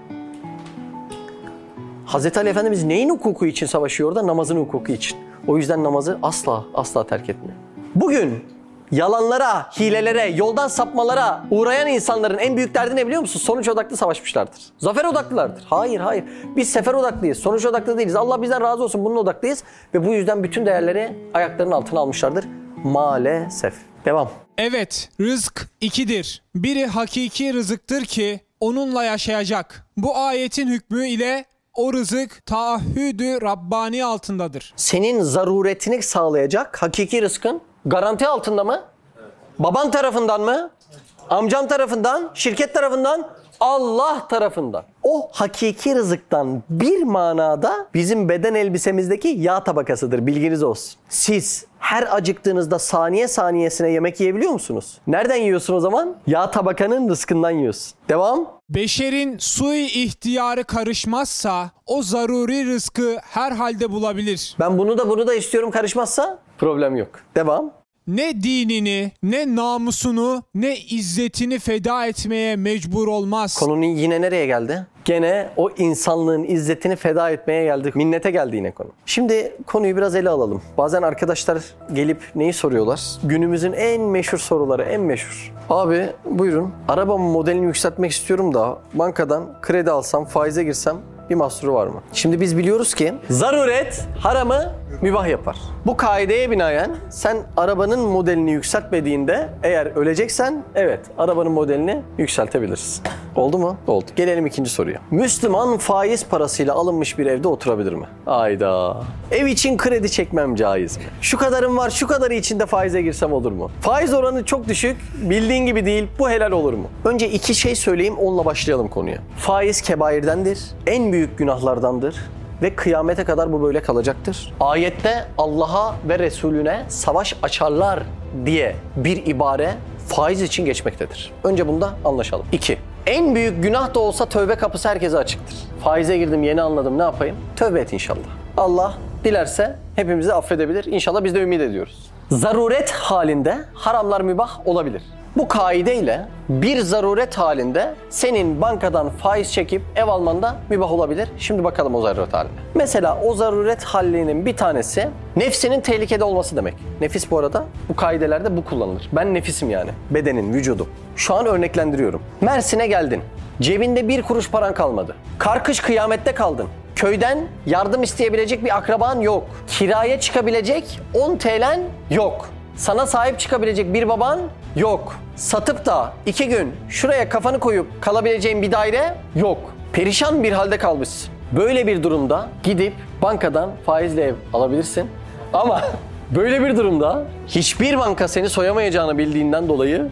Hazreti Ali Efendimiz neyin hukuku için savaşıyor da? Namazın hukuku için. O yüzden namazı asla asla terk etmiyor. Bugün yalanlara, hilelere, yoldan sapmalara uğrayan insanların en büyük derdi ne biliyor musun? Sonuç odaklı savaşmışlardır. Zafer odaklılardır. Hayır hayır. Biz sefer odaklıyız. Sonuç odaklı değiliz. Allah bizden razı olsun bunun odaklıyız. Ve bu yüzden bütün değerleri ayaklarının altına almışlardır. Maalesef. Devam. Evet, rızk ikidir. Biri hakiki rızıktır ki onunla yaşayacak. Bu ayetin hükmü ile o rızık taahhüdü Rabbani altındadır. senin zaruretini sağlayacak hakiki rızkın garanti altında mı? Baban tarafından mı? Amcam tarafından, şirket tarafından, Allah tarafından. O hakiki rızıktan bir manada bizim beden elbisemizdeki yağ tabakasıdır. Bilginiz olsun. Siz her acıktığınızda saniye saniyesine yemek yiyebiliyor musunuz? Nereden yiyorsun o zaman? Yağ tabakanın rızkından yiyorsun. Devam. Beşerin sui ihtiyarı karışmazsa o zaruri rızkı herhalde bulabilir. Ben bunu da bunu da istiyorum karışmazsa problem yok. Devam. Ne dinini, ne namusunu, ne izzetini feda etmeye mecbur olmaz. Konunun yine nereye geldi? Gene o insanlığın izzetini feda etmeye geldik. Minnete geldi yine konu. Şimdi konuyu biraz ele alalım. Bazen arkadaşlar gelip neyi soruyorlar? Günümüzün en meşhur soruları, en meşhur. Abi buyurun. Arabamın modelini yükseltmek istiyorum da bankadan kredi alsam, faize girsem bir mahsuru var mı? Şimdi biz biliyoruz ki zaruret haramı mübah yapar. Bu kaideye binaen sen arabanın modelini yükseltmediğinde eğer öleceksen evet arabanın modelini yükseltebilirsin. Oldu mu? Oldu. Gelelim ikinci soruya. Müslüman faiz parasıyla alınmış bir evde oturabilir mi? Ayda. Ev için kredi çekmem caiz mi? Şu kadarım var, şu kadarı içinde faize girsem olur mu? Faiz oranı çok düşük, bildiğin gibi değil. Bu helal olur mu? Önce iki şey söyleyeyim, onunla başlayalım konuya. Faiz kebairdendir, en büyük günahlardandır ve kıyamete kadar bu böyle kalacaktır. Ayette Allah'a ve Resulüne savaş açarlar diye bir ibare faiz için geçmektedir. Önce bunda anlaşalım. 2. En büyük günah da olsa tövbe kapısı herkese açıktır. Faize girdim yeni anladım ne yapayım? Tövbe et inşallah. Allah dilerse hepimizi affedebilir. İnşallah biz de ümit ediyoruz. Zaruret halinde haramlar mübah olabilir. Bu kaideyle bir zaruret halinde senin bankadan faiz çekip ev alman da mübah olabilir. Şimdi bakalım o zaruret haline. Mesela o zaruret halinin bir tanesi nefsinin tehlikede olması demek. Nefis bu arada bu kaidelerde bu kullanılır. Ben nefisim yani. Bedenin, vücudum. Şu an örneklendiriyorum. Mersin'e geldin. Cebinde bir kuruş paran kalmadı. Karkış kıyamette kaldın. Köyden yardım isteyebilecek bir akraban yok. Kiraya çıkabilecek 10 TL'n yok. Sana sahip çıkabilecek bir baban yok. Satıp da iki gün şuraya kafanı koyup kalabileceğin bir daire yok. Perişan bir halde kalmışsın. Böyle bir durumda gidip bankadan faizle ev alabilirsin. Ama [LAUGHS] böyle bir durumda hiçbir banka seni soyamayacağını bildiğinden dolayı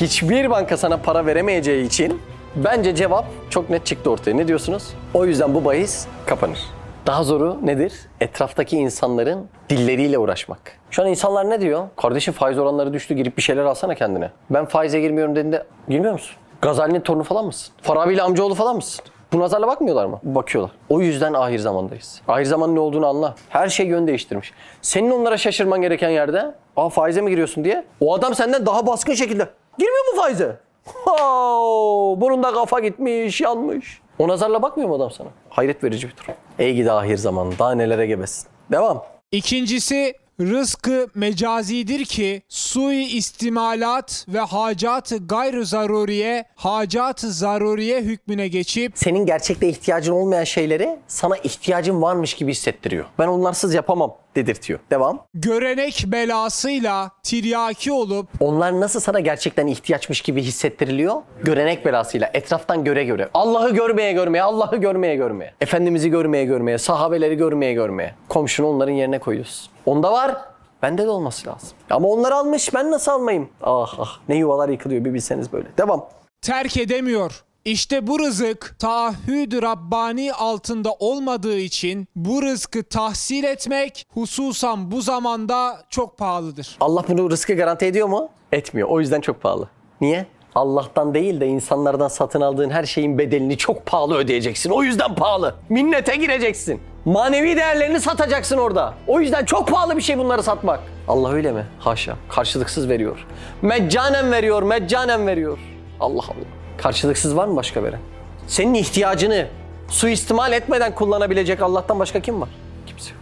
hiçbir banka sana para veremeyeceği için bence cevap çok net çıktı ortaya. Ne diyorsunuz? O yüzden bu bahis kapanır. Daha zoru nedir? Etraftaki insanların dilleriyle uğraşmak. Şu an insanlar ne diyor? Kardeşim faiz oranları düştü girip bir şeyler alsana kendine. Ben faize girmiyorum dediğinde girmiyor musun? Gazali'nin torunu falan mısın? Farabi ile amcaoğlu falan mısın? Bu nazarla bakmıyorlar mı? Bakıyorlar. O yüzden ahir zamandayız. Ahir zamanın ne olduğunu anla. Her şey yön değiştirmiş. Senin onlara şaşırman gereken yerde aa faize mi giriyorsun diye. O adam senden daha baskın şekilde girmiyor mu faize? [LAUGHS] Oh, bunun da kafa gitmiş, yanmış. O nazarla bakmıyor mu adam sana? Hayret verici bir durum. Ey gidi ahir zaman, daha nelere gebesin. Devam. İkincisi Rızkı mecazidir ki sui istimalat ve hacat-ı gayr zaruriye, hacat-ı zaruriye hükmüne geçip Senin gerçekte ihtiyacın olmayan şeyleri sana ihtiyacın varmış gibi hissettiriyor. Ben onlarsız yapamam dedirtiyor. Devam. görenek belasıyla tiryaki olup Onlar nasıl sana gerçekten ihtiyaçmış gibi hissettiriliyor? Görenek belasıyla, etraftan göre göre. Allah'ı görmeye görmeye, Allah'ı görmeye görmeye. Efendimiz'i görmeye görmeye, sahabeleri görmeye görmeye. Komşunu onların yerine koyuyorsun. Onda var, bende de olması lazım. Ama onlar almış, ben nasıl almayayım? Ah ah, ne yuvalar yıkılıyor bir bilseniz böyle. Devam. terk edemiyor. İşte bu rızık taahhüd Rabbani altında olmadığı için bu rızkı tahsil etmek hususan bu zamanda çok pahalıdır. Allah bunu rızkı garanti ediyor mu? Etmiyor. O yüzden çok pahalı. Niye? Allah'tan değil de insanlardan satın aldığın her şeyin bedelini çok pahalı ödeyeceksin. O yüzden pahalı. Minnete gireceksin. Manevi değerlerini satacaksın orada. O yüzden çok pahalı bir şey bunları satmak. Allah öyle mi? Haşa. Karşılıksız veriyor. Meccanen veriyor, meccanen veriyor. Allah Allah. Karşılıksız var mı başka veren? Senin ihtiyacını suistimal etmeden kullanabilecek Allah'tan başka kim var? Kimse yok.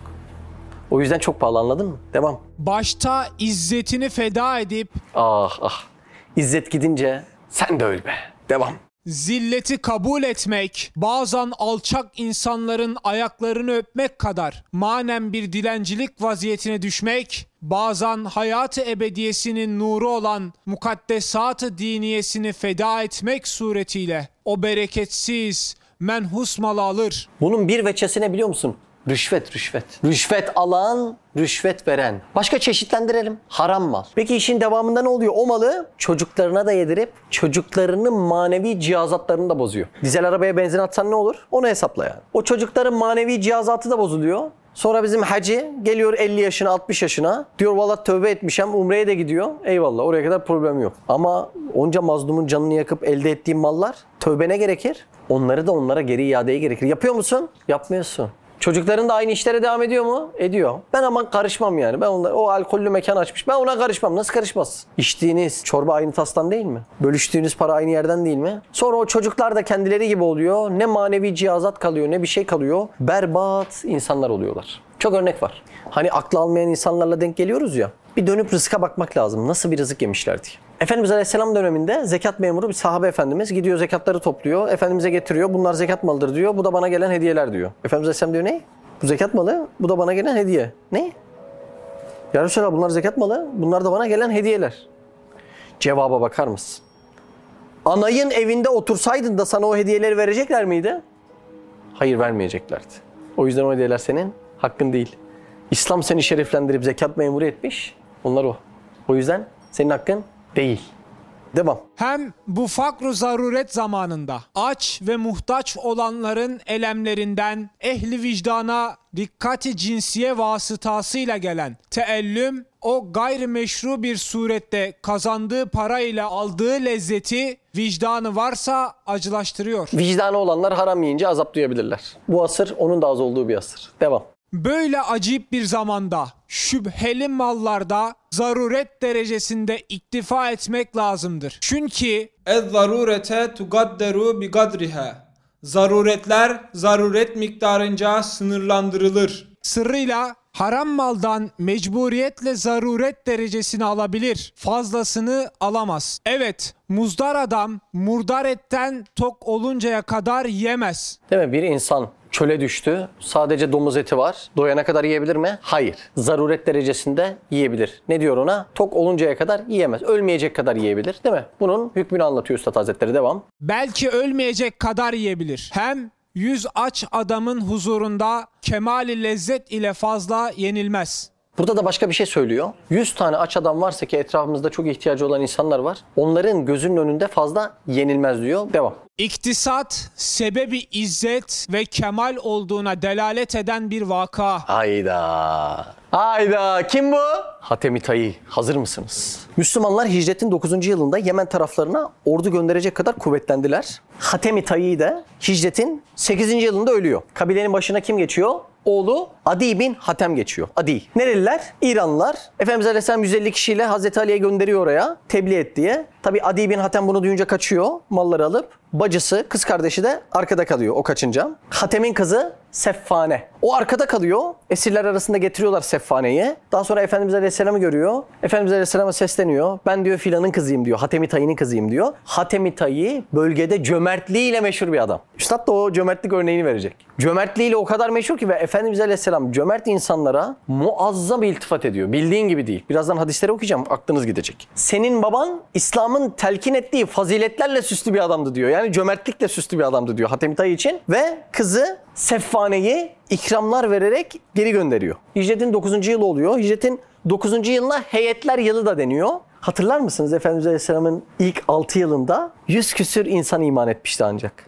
O yüzden çok pahalı anladın mı? Devam. Başta izzetini feda edip Ah ah. İzzet gidince sen de öl be. Devam. zilleti kabul etmek, bazen alçak insanların ayaklarını öpmek kadar manen bir dilencilik vaziyetine düşmek, bazen hayat-ı ebediyesinin nuru olan mukaddesat-ı diniyesini feda etmek suretiyle o bereketsiz, menhus malı alır. Bunun bir veçesine biliyor musun? Rüşvet, rüşvet. Rüşvet alan, rüşvet veren. Başka çeşitlendirelim. Haram mal. Peki işin devamında ne oluyor? O malı çocuklarına da yedirip çocuklarının manevi cihazatlarını da bozuyor. Dizel arabaya benzin atsan ne olur? Onu hesapla yani. O çocukların manevi cihazatı da bozuluyor. Sonra bizim hacı geliyor 50 yaşına 60 yaşına. Diyor valla tövbe etmişem umreye de gidiyor. Eyvallah oraya kadar problem yok. Ama onca mazlumun canını yakıp elde ettiğin mallar tövbene gerekir. Onları da onlara geri iadeye gerekir. Yapıyor musun? Yapmıyorsun. Çocukların da aynı işlere devam ediyor mu? Ediyor. Ben aman karışmam yani. Ben onlar, o alkollü mekan açmış. Ben ona karışmam. Nasıl karışmaz? İçtiğiniz çorba aynı tastan değil mi? Bölüştüğünüz para aynı yerden değil mi? Sonra o çocuklar da kendileri gibi oluyor. Ne manevi cihazat kalıyor ne bir şey kalıyor. Berbat insanlar oluyorlar. Çok örnek var. Hani aklı almayan insanlarla denk geliyoruz ya. Bir dönüp rızka bakmak lazım. Nasıl bir rızık yemişler diye. Efendimiz Aleyhisselam döneminde zekat memuru bir sahabe efendimiz gidiyor zekatları topluyor. Efendimiz'e getiriyor. Bunlar zekat malıdır diyor. Bu da bana gelen hediyeler diyor. Efendimiz Aleyhisselam diyor ne? Bu zekat malı. Bu da bana gelen hediye. Ne? Ya Resulallah bunlar zekat malı. Bunlar da bana gelen hediyeler. Cevaba bakar mısın? Anayın evinde otursaydın da sana o hediyeleri verecekler miydi? Hayır vermeyeceklerdi. O yüzden o hediyeler senin hakkın değil. İslam seni şereflendirip zekat memuru etmiş. Onlar o. O yüzden senin hakkın değil. Devam. Hem bu fakru zaruret zamanında aç ve muhtaç olanların elemlerinden ehli vicdana dikkati cinsiye vasıtasıyla gelen teellüm o gayrimeşru bir surette kazandığı parayla aldığı lezzeti vicdanı varsa acılaştırıyor. Vicdanı olanlar haram yiyince azap duyabilirler. Bu asır onun da az olduğu bir asır. Devam. Böyle acayip bir zamanda şüpheli mallarda zaruret derecesinde iktifa etmek lazımdır. Çünkü Ez-zarurete tugadderu bi gadriha. Zaruretler zaruret miktarınca sınırlandırılır. sırrıyla haram maldan mecburiyetle zaruret derecesini alabilir. Fazlasını alamaz. Evet, muzdar adam murdar etten tok oluncaya kadar yemez. Değil mi? Bir insan çöle düştü. Sadece domuz eti var. Doyana kadar yiyebilir mi? Hayır. Zaruret derecesinde yiyebilir. Ne diyor ona? Tok oluncaya kadar yiyemez. Ölmeyecek kadar yiyebilir. Değil mi? Bunun hükmünü anlatıyor Üstad Hazretleri. Devam. Belki ölmeyecek kadar yiyebilir. Hem yüz aç adamın huzurunda kemali lezzet ile fazla yenilmez. Burada da başka bir şey söylüyor. 100 tane aç adam varsa ki etrafımızda çok ihtiyacı olan insanlar var. Onların gözünün önünde fazla yenilmez diyor. Devam. İktisat sebebi izzet ve kemal olduğuna delalet eden bir vaka. Hayda. Hayda. Kim bu? Hatemi Tayi. Hazır mısınız? Müslümanlar hicretin 9. yılında Yemen taraflarına ordu gönderecek kadar kuvvetlendiler. Hatemi Tayi de hicretin 8. yılında ölüyor. Kabilenin başına kim geçiyor? Oğlu Adi bin Hatem geçiyor. Adi. Nereliler? İranlılar. Efendimiz Aleyhisselam 150 kişiyle Hazreti Ali'ye gönderiyor oraya tebliğ et diye. Tabi Adi bin Hatem bunu duyunca kaçıyor malları alıp. Bacısı, kız kardeşi de arkada kalıyor o kaçınca. Hatem'in kızı Seffane. O arkada kalıyor. Esirler arasında getiriyorlar Seffane'yi. Daha sonra Efendimiz Aleyhisselam'ı görüyor. Efendimiz Aleyhisselam'a sesleniyor. Ben diyor filanın kızıyım diyor. Hatemi Tayi'nin kızıyım diyor. Hatemi Tayi bölgede cömertliğiyle meşhur bir adam. Üstad da o cömertlik örneğini verecek. Cömertliğiyle o kadar meşhur ki ve Efendimiz Aleyhisselam cömert insanlara muazzam iltifat ediyor. Bildiğin gibi değil. Birazdan hadisleri okuyacağım. Aklınız gidecek. Senin baban İslam'ın telkin ettiği faziletlerle süslü bir adamdı diyor. Yani cömertlikle süslü bir adamdı diyor Hatemi Tayi için. Ve kızı Seffane'yi ikramlar vererek geri gönderiyor. Hicretin 9. yılı oluyor. Hicretin 9. yılına heyetler yılı da deniyor. Hatırlar mısınız Efendimiz Aleyhisselam'ın ilk 6 yılında 100 küsür insan iman etmişti ancak.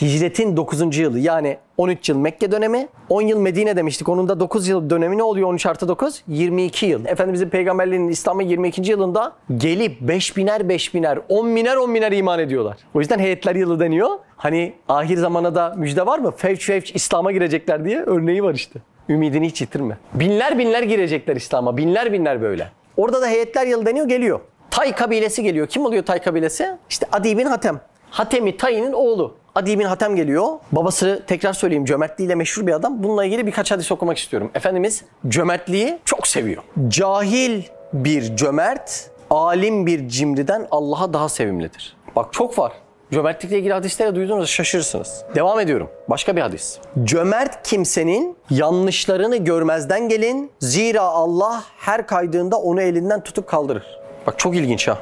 Hicretin 9. yılı yani 13 yıl Mekke dönemi, 10 yıl Medine demiştik. Onun da 9 yıl dönemi ne oluyor 13 artı 9? 22 yıl. Efendimizin peygamberliğinin İslam'ın 22. yılında gelip 5 biner 5 biner, 10 biner 10 biner iman ediyorlar. O yüzden heyetler yılı deniyor. Hani ahir zamana da müjde var mı? Fevç fevç İslam'a girecekler diye örneği var işte. Ümidini hiç yitirme. Binler binler girecekler İslam'a. Binler binler böyle. Orada da heyetler yılı deniyor geliyor. Tay kabilesi geliyor. Kim oluyor Tay kabilesi? İşte Adi bin Hatem. Hatemi Tay'ın oğlu. Adi bin Hatem geliyor. Babası tekrar söyleyeyim cömertliğiyle meşhur bir adam. Bununla ilgili birkaç hadis okumak istiyorum. Efendimiz cömertliği çok seviyor. Cahil bir cömert, alim bir cimriden Allah'a daha sevimlidir. Bak çok var. Cömertlikle ilgili hadisleri duyduğunuzda şaşırırsınız. Devam ediyorum. Başka bir hadis. Cömert kimsenin yanlışlarını görmezden gelin. Zira Allah her kaydığında onu elinden tutup kaldırır. Bak çok ilginç ha.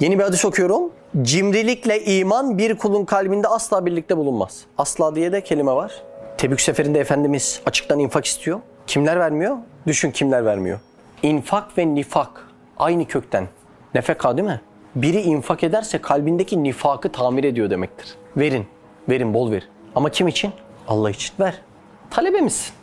Yeni bir hadis okuyorum. Cimrilikle iman bir kulun kalbinde asla birlikte bulunmaz. Asla diye de kelime var. Tebük seferinde Efendimiz açıktan infak istiyor. Kimler vermiyor? Düşün kimler vermiyor. İnfak ve nifak aynı kökten. Nefeka değil mi? Biri infak ederse kalbindeki nifakı tamir ediyor demektir. Verin, verin bol ver. Ama kim için? Allah için. Ver. Talebe misin?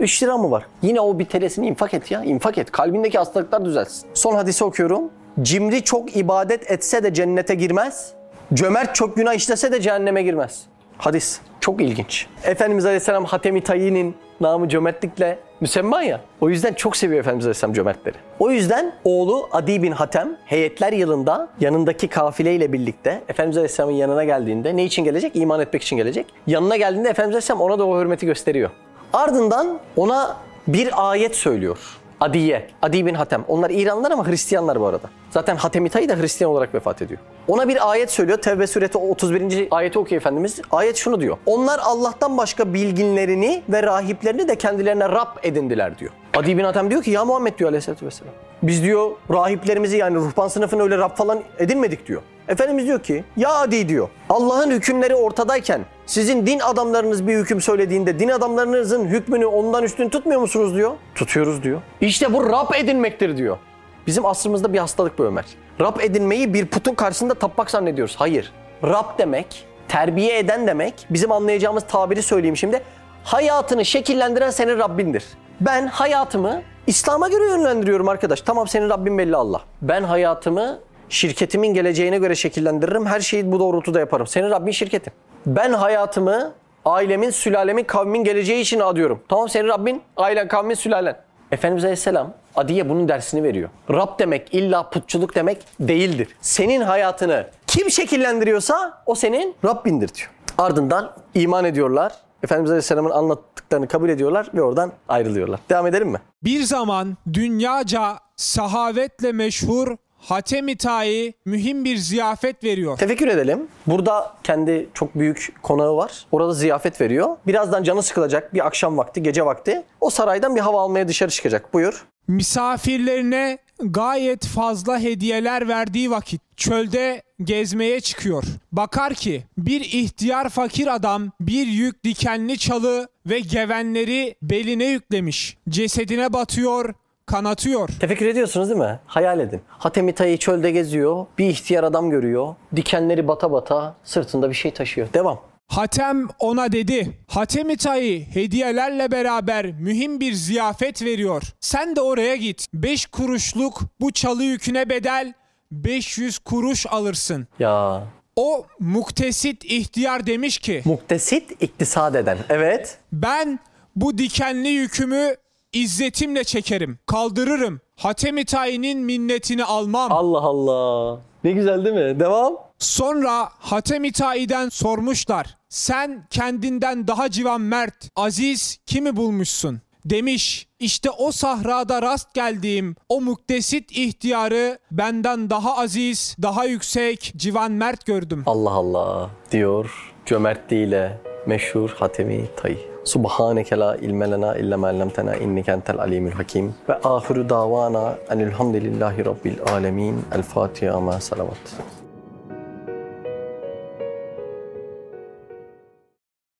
3 lira mı var? Yine o bir telesini infak et ya. infak et. Kalbindeki hastalıklar düzelsin. Son hadisi okuyorum. Cimri çok ibadet etse de cennete girmez. Cömert çok günah işlese de cehenneme girmez. Hadis. Çok ilginç. Efendimiz Aleyhisselam Hatemi Tayyin'in namı cömertlikle müsemma ya. O yüzden çok seviyor Efendimiz Aleyhisselam cömertleri. O yüzden oğlu Adi bin Hatem heyetler yılında yanındaki kafileyle birlikte Efendimiz Aleyhisselam'ın yanına geldiğinde ne için gelecek? İman etmek için gelecek. Yanına geldiğinde Efendimiz Aleyhisselam ona da o hürmeti gösteriyor. Ardından ona bir ayet söylüyor. Adiye, Adi bin Hatem. Onlar İranlılar ama Hristiyanlar bu arada. Zaten Hatemi Tayi da Hristiyan olarak vefat ediyor. Ona bir ayet söylüyor. Tevbe sureti 31. ayeti okuyor Efendimiz. Ayet şunu diyor. Onlar Allah'tan başka bilginlerini ve rahiplerini de kendilerine Rab edindiler diyor. Adi bin Hatem diyor ki ya Muhammed diyor aleyhissalatü vesselam. Biz diyor rahiplerimizi yani ruhban sınıfını öyle Rab falan edinmedik diyor. Efendimiz diyor ki ya Adi diyor Allah'ın hükümleri ortadayken sizin din adamlarınız bir hüküm söylediğinde din adamlarınızın hükmünü ondan üstün tutmuyor musunuz diyor. Tutuyoruz diyor. İşte bu Rab edinmektir diyor. Bizim asrımızda bir hastalık bu Ömer. Rab edinmeyi bir putun karşısında tapmak zannediyoruz. Hayır. Rab demek, terbiye eden demek, bizim anlayacağımız tabiri söyleyeyim şimdi. Hayatını şekillendiren senin Rabbindir. Ben hayatımı İslam'a göre yönlendiriyorum arkadaş. Tamam senin Rabbin belli Allah. Ben hayatımı şirketimin geleceğine göre şekillendiririm. Her şeyi bu doğrultuda yaparım. Senin Rabbin şirketin. Ben hayatımı ailemin, sülalemin, kavmin geleceği için adıyorum. Tamam senin Rabbin ailen, kavmin, sülalen. Efendimiz Aleyhisselam Adiye bunun dersini veriyor. Rab demek illa putçuluk demek değildir. Senin hayatını kim şekillendiriyorsa o senin Rabbindir diyor. Ardından iman ediyorlar. Efendimiz Aleyhisselam'ın anlattıklarını kabul ediyorlar ve oradan ayrılıyorlar. Devam edelim mi? Bir zaman dünyaca sahavetle meşhur Hatemi Tayi mühim bir ziyafet veriyor. Tefekkür edelim. Burada kendi çok büyük konağı var. Orada ziyafet veriyor. Birazdan canı sıkılacak bir akşam vakti, gece vakti. O saraydan bir hava almaya dışarı çıkacak. Buyur. Misafirlerine gayet fazla hediyeler verdiği vakit çölde gezmeye çıkıyor. Bakar ki bir ihtiyar fakir adam bir yük dikenli çalı ve gevenleri beline yüklemiş. Cesedine batıyor, kanatıyor. Tefekkür ediyorsunuz değil mi? Hayal edin. Hatemi Tayi çölde geziyor. Bir ihtiyar adam görüyor. Dikenleri bata bata sırtında bir şey taşıyor. Devam. Hatem ona dedi. Hatemi Tayi hediyelerle beraber mühim bir ziyafet veriyor. Sen de oraya git. 5 kuruşluk bu çalı yüküne bedel 500 kuruş alırsın. Ya O muktesit ihtiyar demiş ki muktesit iktisat eden. Evet. ben bu dikenli yükümü izzetimle çekerim, kaldırırım. Hatemi Tayi'nin minnetini almam. Allah Allah. Ne güzel değil mi? Devam. Sonra Hatem-i Tai'den sormuşlar. Sen kendinden daha civan mert, aziz kimi bulmuşsun? Demiş işte o sahrada rast geldiğim o muktesit ihtiyarı benden daha aziz, daha yüksek, civan mert gördüm. Allah Allah diyor cömertliğiyle meşhur Hatemi Tay. Subhaneke la ilme lena illa ma allamtena inneke entel alimul hakim. Ve ahiru davana enilhamdülillahi rabbil alemin. El Fatiha ma salavat.